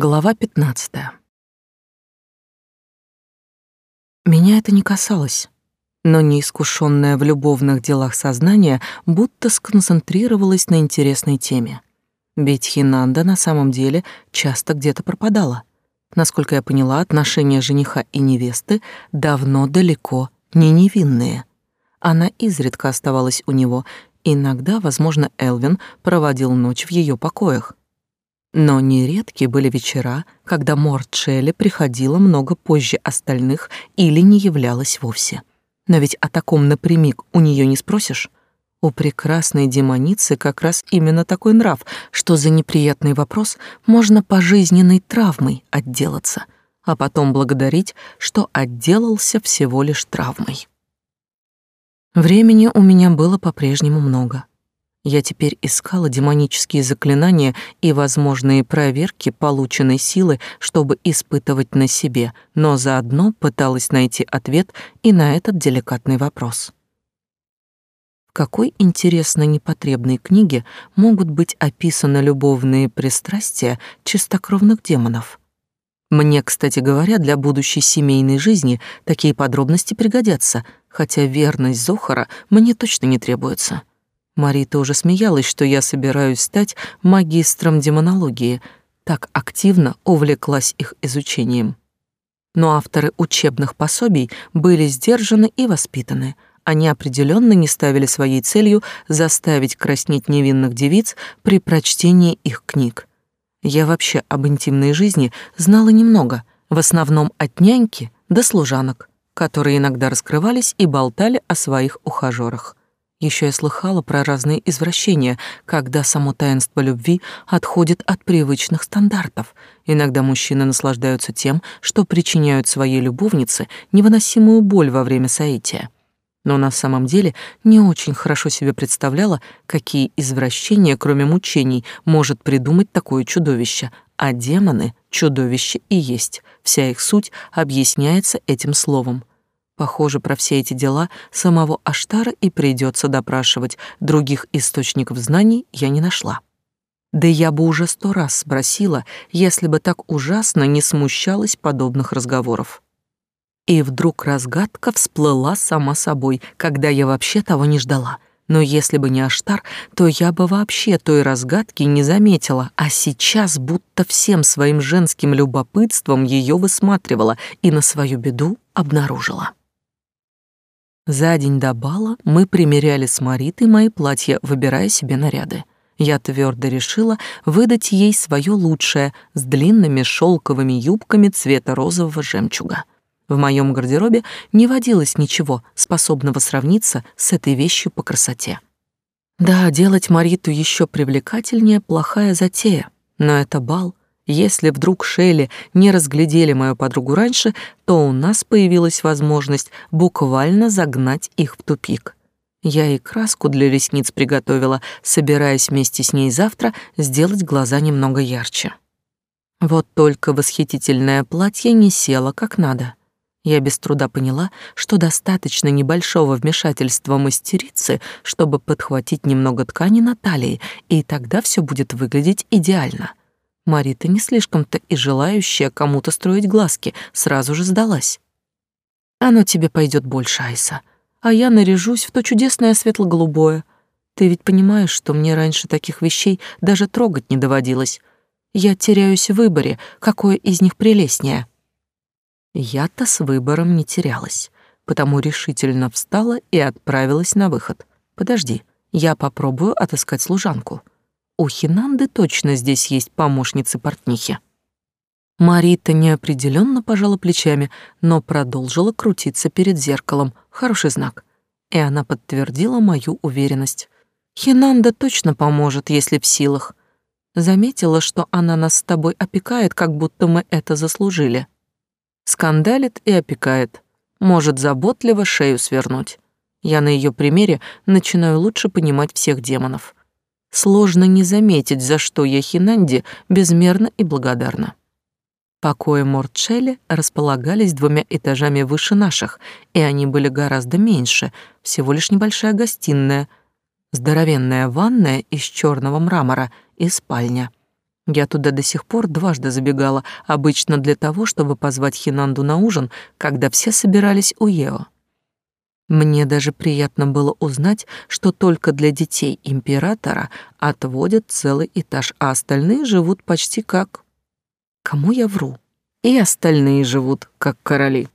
Глава 15. Меня это не касалось, но неискушенное в любовных делах сознание будто сконцентрировалось на интересной теме. Ведь Хинанда на самом деле часто где-то пропадала. Насколько я поняла, отношения жениха и невесты давно далеко не невинные. Она изредка оставалась у него, иногда, возможно, Элвин проводил ночь в ее покоях. Но нередки были вечера, когда Морт Шелли приходила много позже остальных или не являлась вовсе. Но ведь о таком напрямик у нее не спросишь. У прекрасной демоницы как раз именно такой нрав, что за неприятный вопрос можно пожизненной травмой отделаться, а потом благодарить, что отделался всего лишь травмой. Времени у меня было по-прежнему много. Я теперь искала демонические заклинания и возможные проверки полученной силы, чтобы испытывать на себе, но заодно пыталась найти ответ и на этот деликатный вопрос. В какой интересной непотребной книге могут быть описаны любовные пристрастия чистокровных демонов? Мне, кстати говоря, для будущей семейной жизни такие подробности пригодятся, хотя верность Зохара мне точно не требуется. Марита уже смеялась, что я собираюсь стать магистром демонологии, так активно увлеклась их изучением. Но авторы учебных пособий были сдержаны и воспитаны. Они определенно не ставили своей целью заставить краснеть невинных девиц при прочтении их книг. Я вообще об интимной жизни знала немного, в основном от няньки до служанок, которые иногда раскрывались и болтали о своих ухажерах. Еще я слыхала про разные извращения, когда само таинство любви отходит от привычных стандартов. Иногда мужчины наслаждаются тем, что причиняют своей любовнице невыносимую боль во время соития. Но на самом деле не очень хорошо себе представляла, какие извращения, кроме мучений, может придумать такое чудовище. А демоны — чудовище и есть. Вся их суть объясняется этим словом. Похоже, про все эти дела самого Аштара и придется допрашивать. Других источников знаний я не нашла. Да я бы уже сто раз спросила, если бы так ужасно не смущалась подобных разговоров. И вдруг разгадка всплыла сама собой, когда я вообще того не ждала. Но если бы не Аштар, то я бы вообще той разгадки не заметила, а сейчас будто всем своим женским любопытством ее высматривала и на свою беду обнаружила. За день до бала мы примеряли с Маритой мои платья, выбирая себе наряды. Я твердо решила выдать ей свое лучшее с длинными шелковыми юбками цвета розового жемчуга. В моем гардеробе не водилось ничего, способного сравниться с этой вещью по красоте. Да, делать Мариту еще привлекательнее — плохая затея, но это бал, если вдруг Шелли не разглядели мою подругу раньше, то у нас появилась возможность буквально загнать их в тупик. Я и краску для ресниц приготовила, собираясь вместе с ней завтра сделать глаза немного ярче. Вот только восхитительное платье не село как надо. Я без труда поняла, что достаточно небольшого вмешательства мастерицы, чтобы подхватить немного ткани на талии, и тогда все будет выглядеть идеально. Марита, не слишком-то и желающая кому-то строить глазки, сразу же сдалась. «Оно тебе пойдет больше, Айса, а я наряжусь в то чудесное светло-голубое. Ты ведь понимаешь, что мне раньше таких вещей даже трогать не доводилось. Я теряюсь в выборе, какое из них прелестнее». Я-то с выбором не терялась, потому решительно встала и отправилась на выход. «Подожди, я попробую отыскать служанку». У Хинанды точно здесь есть помощницы портнихи. Марита неопределенно пожала плечами, но продолжила крутиться перед зеркалом. Хороший знак. И она подтвердила мою уверенность. Хинанда точно поможет, если в силах. Заметила, что она нас с тобой опекает, как будто мы это заслужили. Скандалит и опекает. Может заботливо шею свернуть. Я на ее примере начинаю лучше понимать всех демонов. Сложно не заметить, за что я Хинанди безмерно и благодарна. Покои Мортшелли располагались двумя этажами выше наших, и они были гораздо меньше, всего лишь небольшая гостиная, здоровенная ванная из черного мрамора и спальня. Я туда до сих пор дважды забегала, обычно для того, чтобы позвать Хинанду на ужин, когда все собирались у Ео. Мне даже приятно было узнать, что только для детей императора отводят целый этаж, а остальные живут почти как... Кому я вру? И остальные живут как короли.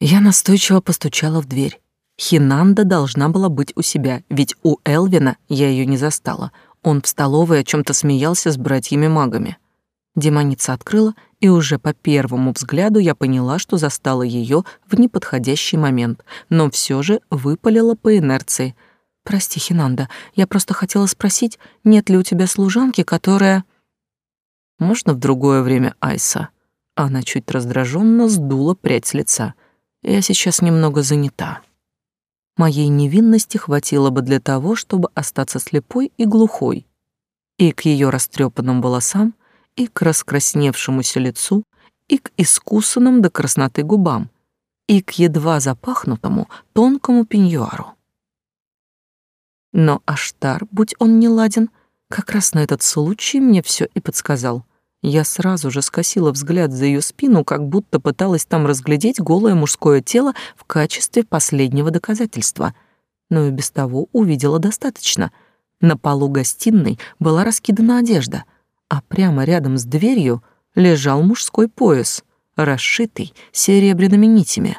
Я настойчиво постучала в дверь. Хинанда должна была быть у себя, ведь у Элвина я ее не застала. Он в столовой о чем то смеялся с братьями-магами. Демоница открыла, и уже по первому взгляду я поняла, что застала ее в неподходящий момент, но все же выпалила по инерции. «Прости, Хинанда, я просто хотела спросить, нет ли у тебя служанки, которая...» «Можно в другое время, Айса?» Она чуть раздраженно сдула прядь с лица. «Я сейчас немного занята». Моей невинности хватило бы для того, чтобы остаться слепой и глухой. И к ее растрепанным волосам, и к раскрасневшемуся лицу, и к искусанным до красноты губам, и к едва запахнутому тонкому пеньюару. Но Аштар, будь он не ладен, как раз на этот случай мне все и подсказал — я сразу же скосила взгляд за ее спину, как будто пыталась там разглядеть голое мужское тело в качестве последнего доказательства. Но и без того увидела достаточно. На полу гостиной была раскидана одежда, а прямо рядом с дверью лежал мужской пояс, расшитый серебряными нитями.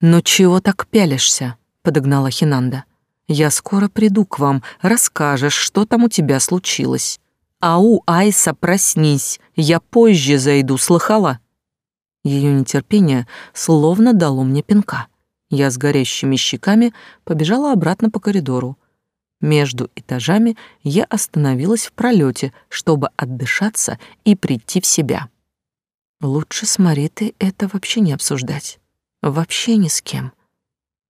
«Ну чего так пялишься?» — подогнала Хинанда. «Я скоро приду к вам, расскажешь, что там у тебя случилось». «Ау, Айса, проснись, я позже зайду, слыхала?» Ее нетерпение словно дало мне пинка. Я с горящими щеками побежала обратно по коридору. Между этажами я остановилась в пролете, чтобы отдышаться и прийти в себя. Лучше с Маритой это вообще не обсуждать. Вообще ни с кем.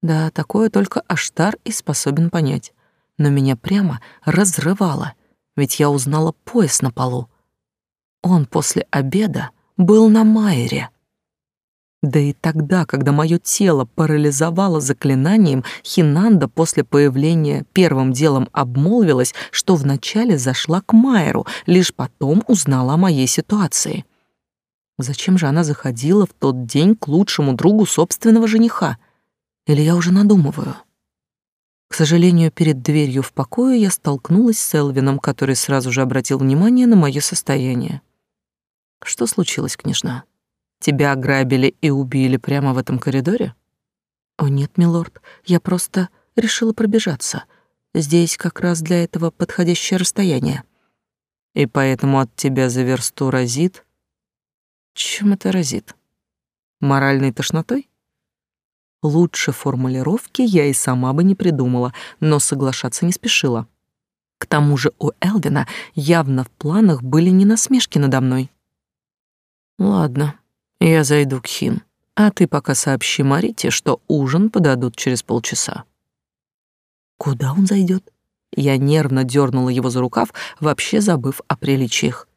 Да, такое только Аштар и способен понять. Но меня прямо разрывало — ведь я узнала пояс на полу. Он после обеда был на Майере. Да и тогда, когда мое тело парализовало заклинанием, Хинанда после появления первым делом обмолвилась, что вначале зашла к Майеру, лишь потом узнала о моей ситуации. Зачем же она заходила в тот день к лучшему другу собственного жениха? Или я уже надумываю? К сожалению, перед дверью в покое я столкнулась с Элвином, который сразу же обратил внимание на мое состояние. «Что случилось, княжна? Тебя ограбили и убили прямо в этом коридоре?» «О нет, милорд, я просто решила пробежаться. Здесь как раз для этого подходящее расстояние». «И поэтому от тебя за версту разит?» «Чем это разит? Моральной тошнотой?» Лучше формулировки я и сама бы не придумала, но соглашаться не спешила. К тому же у Элвина явно в планах были не насмешки надо мной. «Ладно, я зайду к Хин, а ты пока сообщи Марите, что ужин подадут через полчаса». «Куда он зайдет? Я нервно дернула его за рукав, вообще забыв о приличиях.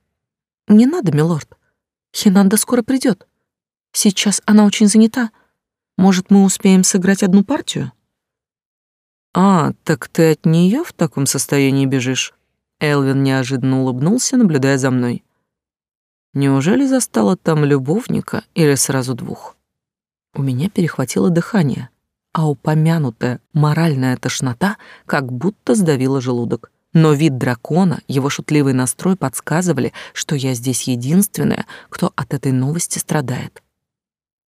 «Не надо, милорд. Хинанда скоро придет. Сейчас она очень занята». Может, мы успеем сыграть одну партию? А, так ты от нее в таком состоянии бежишь? Элвин неожиданно улыбнулся, наблюдая за мной. Неужели застала там любовника или сразу двух? У меня перехватило дыхание, а упомянутая моральная тошнота как будто сдавила желудок. Но вид дракона, его шутливый настрой подсказывали, что я здесь единственная, кто от этой новости страдает.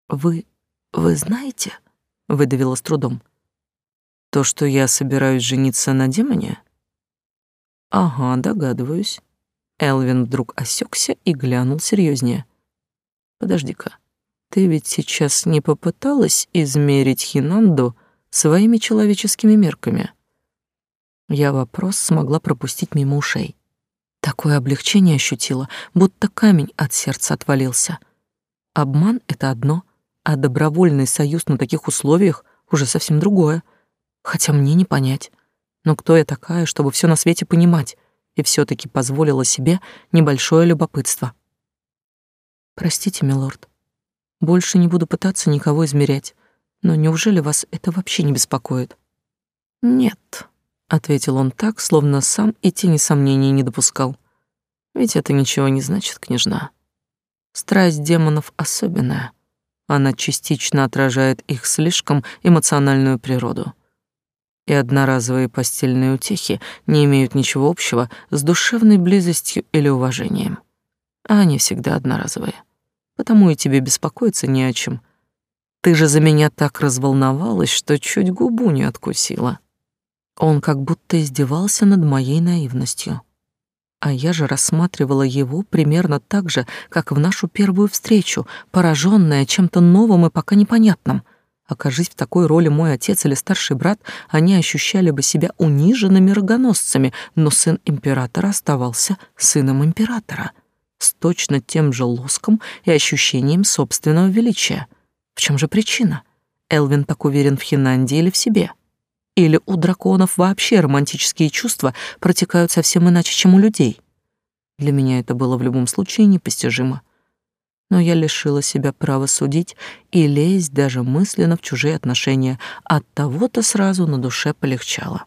Вы «Вы знаете?» — выдавила с трудом. «То, что я собираюсь жениться на демоне?» «Ага, догадываюсь». Элвин вдруг осекся и глянул серьезнее. «Подожди-ка, ты ведь сейчас не попыталась измерить Хинанду своими человеческими мерками?» Я вопрос смогла пропустить мимо ушей. Такое облегчение ощутила, будто камень от сердца отвалился. Обман — это одно — а добровольный союз на таких условиях уже совсем другое. Хотя мне не понять. Но кто я такая, чтобы все на свете понимать, и все таки позволила себе небольшое любопытство. Простите, милорд. Больше не буду пытаться никого измерять. Но неужели вас это вообще не беспокоит? Нет. ответил он так, словно сам и тени сомнений не допускал. Ведь это ничего не значит, княжна. Страсть демонов особенная. Она частично отражает их слишком эмоциональную природу. И одноразовые постельные утехи не имеют ничего общего с душевной близостью или уважением. А они всегда одноразовые. Потому и тебе беспокоиться не о чем. Ты же за меня так разволновалась, что чуть губу не откусила. Он как будто издевался над моей наивностью. А я же рассматривала его примерно так же, как в нашу первую встречу, пораженная чем-то новым и пока непонятным. Окажись в такой роли мой отец или старший брат, они ощущали бы себя униженными рогоносцами, но сын императора оставался сыном императора, с точно тем же лоском и ощущением собственного величия. В чем же причина? Элвин так уверен в Хинанде или в себе? — или у драконов вообще романтические чувства протекают совсем иначе, чем у людей? Для меня это было в любом случае непостижимо. Но я лишила себя права судить и лезть даже мысленно в чужие отношения. От того-то сразу на душе полегчало.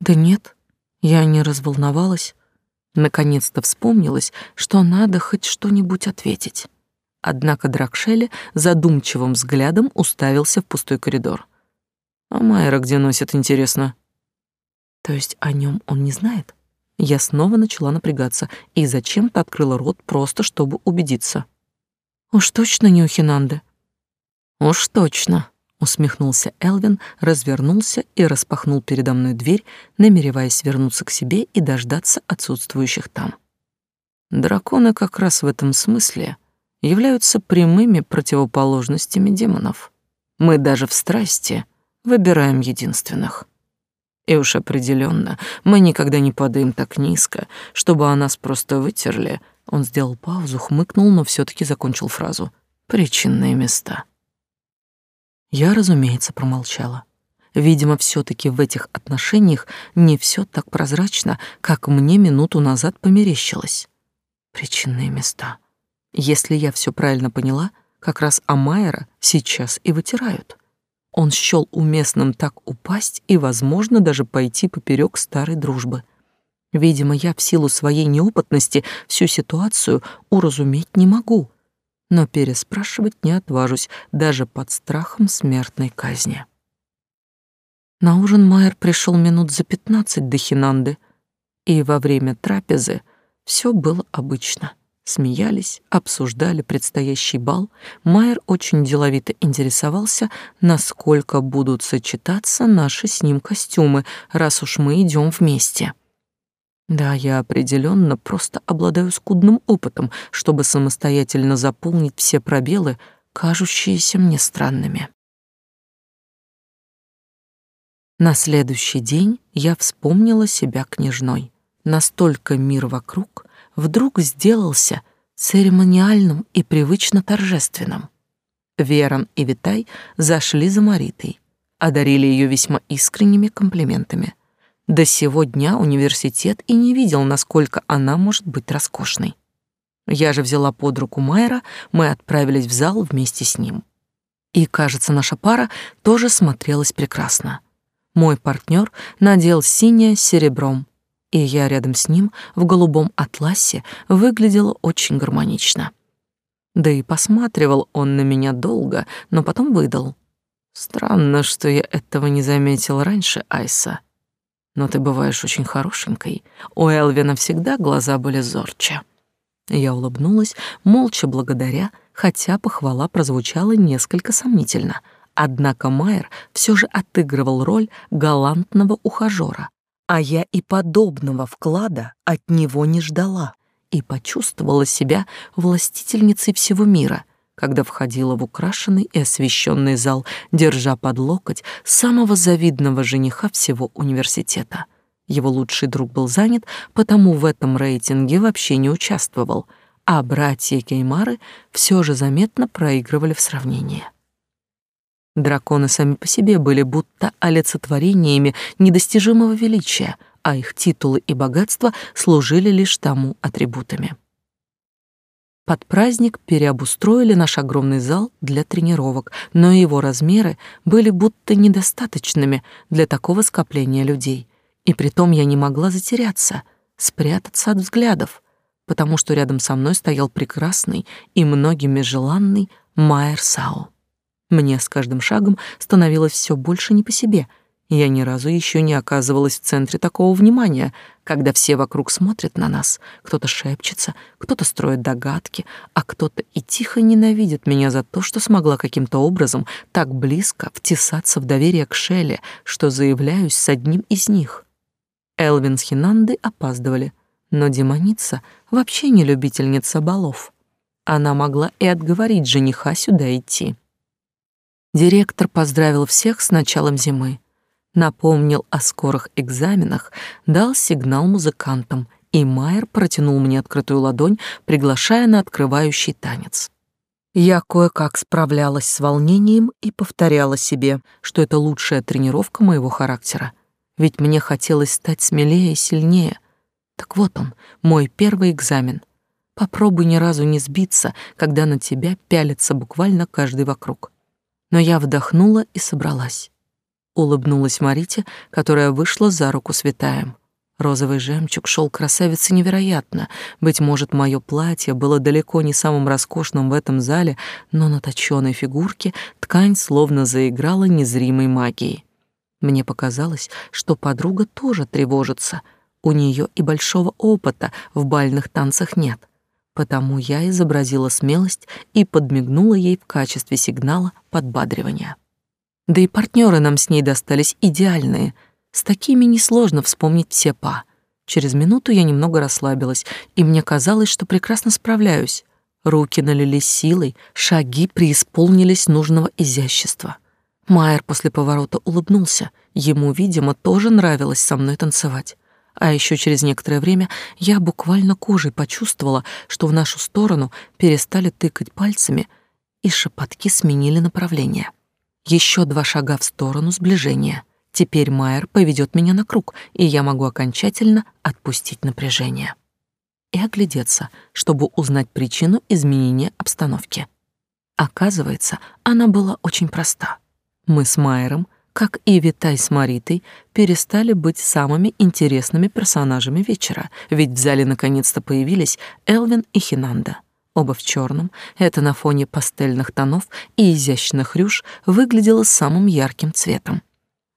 Да нет, я не разволновалась. Наконец-то вспомнилось, что надо хоть что-нибудь ответить. Однако Дракшели задумчивым взглядом уставился в пустой коридор. А Майра где носит, интересно? То есть о нем он не знает? Я снова начала напрягаться и зачем-то открыла рот просто, чтобы убедиться. Уж точно не у Хинанды. Уж точно, усмехнулся Элвин, развернулся и распахнул передо мной дверь, намереваясь вернуться к себе и дождаться отсутствующих там. Драконы как раз в этом смысле являются прямыми противоположностями демонов. Мы даже в страсти Выбираем единственных. И уж определенно мы никогда не падаем так низко, чтобы о нас просто вытерли. Он сделал паузу, хмыкнул, но все таки закончил фразу. Причинные места. Я, разумеется, промолчала. Видимо, все таки в этих отношениях не все так прозрачно, как мне минуту назад померещилось. Причинные места. Если я все правильно поняла, как раз Амайра сейчас и вытирают. Он счёл уместным так упасть и, возможно, даже пойти поперек старой дружбы. Видимо, я в силу своей неопытности всю ситуацию уразуметь не могу, но переспрашивать не отважусь даже под страхом смертной казни. На ужин Майер пришел минут за пятнадцать до Хинанды, и во время трапезы все было обычно — смеялись, обсуждали предстоящий бал. Майер очень деловито интересовался, насколько будут сочетаться наши с ним костюмы, раз уж мы идем вместе. Да, я определенно просто обладаю скудным опытом, чтобы самостоятельно заполнить все пробелы, кажущиеся мне странными. На следующий день я вспомнила себя княжной. Настолько мир вокруг вдруг сделался церемониальным и привычно торжественным. Верон и Витай зашли за Маритой, одарили ее весьма искренними комплиментами. До сего дня университет и не видел, насколько она может быть роскошной. Я же взяла под руку Майера, мы отправились в зал вместе с ним. И, кажется, наша пара тоже смотрелась прекрасно. Мой партнер надел синее с серебром, и я рядом с ним в голубом атласе выглядела очень гармонично. Да и посматривал он на меня долго, но потом выдал. Странно, что я этого не заметил раньше, Айса. Но ты бываешь очень хорошенькой. У Элвина всегда глаза были зорче. Я улыбнулась, молча благодаря, хотя похвала прозвучала несколько сомнительно. Однако Майер все же отыгрывал роль галантного ухажера, а я и подобного вклада от него не ждала и почувствовала себя властительницей всего мира, когда входила в украшенный и освещенный зал, держа под локоть самого завидного жениха всего университета. Его лучший друг был занят, потому в этом рейтинге вообще не участвовал, а братья Кеймары все же заметно проигрывали в сравнении. Драконы сами по себе были будто олицетворениями недостижимого величия, а их титулы и богатства служили лишь тому атрибутами. Под праздник переобустроили наш огромный зал для тренировок, но его размеры были будто недостаточными для такого скопления людей. И притом я не могла затеряться, спрятаться от взглядов, потому что рядом со мной стоял прекрасный и многими желанный Майер Сау. Мне с каждым шагом становилось все больше не по себе — я ни разу еще не оказывалась в центре такого внимания, когда все вокруг смотрят на нас. Кто-то шепчется, кто-то строит догадки, а кто-то и тихо ненавидит меня за то, что смогла каким-то образом так близко втесаться в доверие к Шелле, что заявляюсь с одним из них. Элвин с Хинандой опаздывали, но демоница вообще не любительница балов. Она могла и отговорить жениха сюда идти. Директор поздравил всех с началом зимы напомнил о скорых экзаменах, дал сигнал музыкантам, и Майер протянул мне открытую ладонь, приглашая на открывающий танец. Я кое-как справлялась с волнением и повторяла себе, что это лучшая тренировка моего характера. Ведь мне хотелось стать смелее и сильнее. Так вот он, мой первый экзамен. Попробуй ни разу не сбиться, когда на тебя пялится буквально каждый вокруг. Но я вдохнула и собралась улыбнулась Марите, которая вышла за руку с Витаем. Розовый жемчуг шел красавице невероятно. Быть может, мое платье было далеко не самым роскошным в этом зале, но на точёной фигурке ткань словно заиграла незримой магией. Мне показалось, что подруга тоже тревожится. У нее и большого опыта в бальных танцах нет. Потому я изобразила смелость и подмигнула ей в качестве сигнала подбадривания. Да и партнеры нам с ней достались идеальные. С такими несложно вспомнить все па. Через минуту я немного расслабилась, и мне казалось, что прекрасно справляюсь. Руки налились силой, шаги преисполнились нужного изящества. Майер после поворота улыбнулся. Ему, видимо, тоже нравилось со мной танцевать. А еще через некоторое время я буквально кожей почувствовала, что в нашу сторону перестали тыкать пальцами, и шепотки сменили направление. Еще два шага в сторону сближения. Теперь Майер поведет меня на круг, и я могу окончательно отпустить напряжение. И оглядеться, чтобы узнать причину изменения обстановки. Оказывается, она была очень проста. Мы с Майером, как и Витай с Маритой, перестали быть самыми интересными персонажами вечера, ведь в зале наконец-то появились Элвин и Хинанда. Оба в черном, это на фоне пастельных тонов и изящных рюш выглядело самым ярким цветом.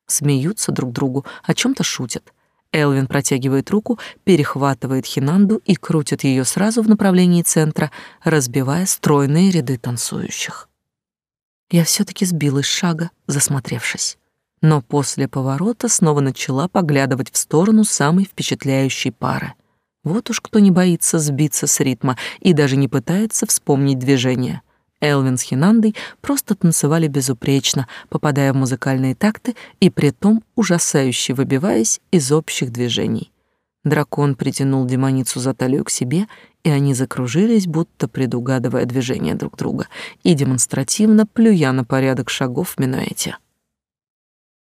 Смеются друг другу, о чем то шутят. Элвин протягивает руку, перехватывает Хинанду и крутит ее сразу в направлении центра, разбивая стройные ряды танцующих. Я все таки сбилась с шага, засмотревшись. Но после поворота снова начала поглядывать в сторону самой впечатляющей пары — вот уж кто не боится сбиться с ритма и даже не пытается вспомнить движение. Элвин с Хинандой просто танцевали безупречно, попадая в музыкальные такты и притом ужасающе выбиваясь из общих движений. Дракон притянул демоницу за талию к себе, и они закружились, будто предугадывая движения друг друга и демонстративно плюя на порядок шагов в минуэте.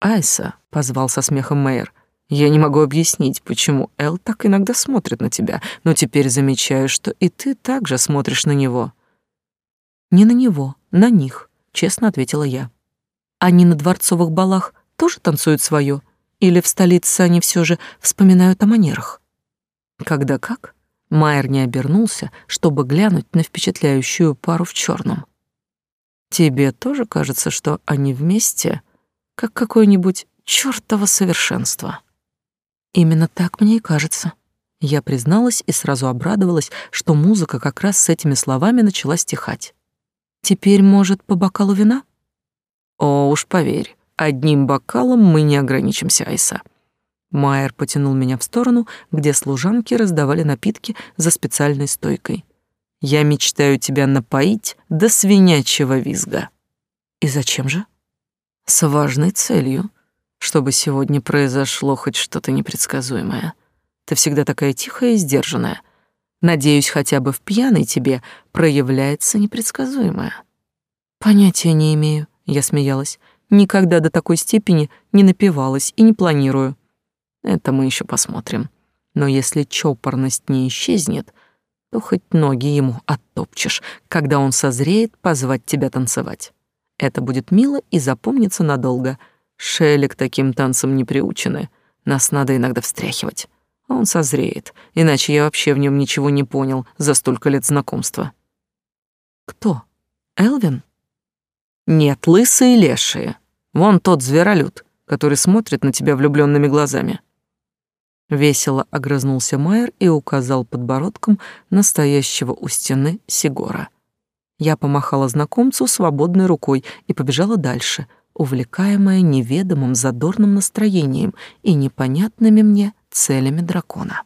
«Айса», — позвал со смехом Мэйр, — я не могу объяснить, почему Эл так иногда смотрит на тебя, но теперь замечаю, что и ты также смотришь на него. Не на него, на них, честно ответила я. Они на дворцовых балах тоже танцуют свое, или в столице они все же вспоминают о манерах? Когда как? Майер не обернулся, чтобы глянуть на впечатляющую пару в черном. Тебе тоже кажется, что они вместе, как какое-нибудь чёртово совершенство? Именно так мне и кажется. Я призналась и сразу обрадовалась, что музыка как раз с этими словами начала стихать. Теперь, может, по бокалу вина? О, уж поверь, одним бокалом мы не ограничимся, Айса. Майер потянул меня в сторону, где служанки раздавали напитки за специальной стойкой. Я мечтаю тебя напоить до свинячьего визга. И зачем же? С важной целью чтобы сегодня произошло хоть что-то непредсказуемое. Ты всегда такая тихая и сдержанная. Надеюсь, хотя бы в пьяной тебе проявляется непредсказуемое. Понятия не имею, я смеялась. Никогда до такой степени не напивалась и не планирую. Это мы еще посмотрим. Но если чопорность не исчезнет, то хоть ноги ему оттопчешь, когда он созреет позвать тебя танцевать. Это будет мило и запомнится надолго. Шелли к таким танцам не приучены. Нас надо иногда встряхивать. Он созреет, иначе я вообще в нем ничего не понял за столько лет знакомства. Кто? Элвин? Нет, лысые лешие. Вон тот зверолюд, который смотрит на тебя влюбленными глазами. Весело огрызнулся Майер и указал подбородком настоящего у стены Сигора. Я помахала знакомцу свободной рукой и побежала дальше, увлекаемая неведомым задорным настроением и непонятными мне целями дракона.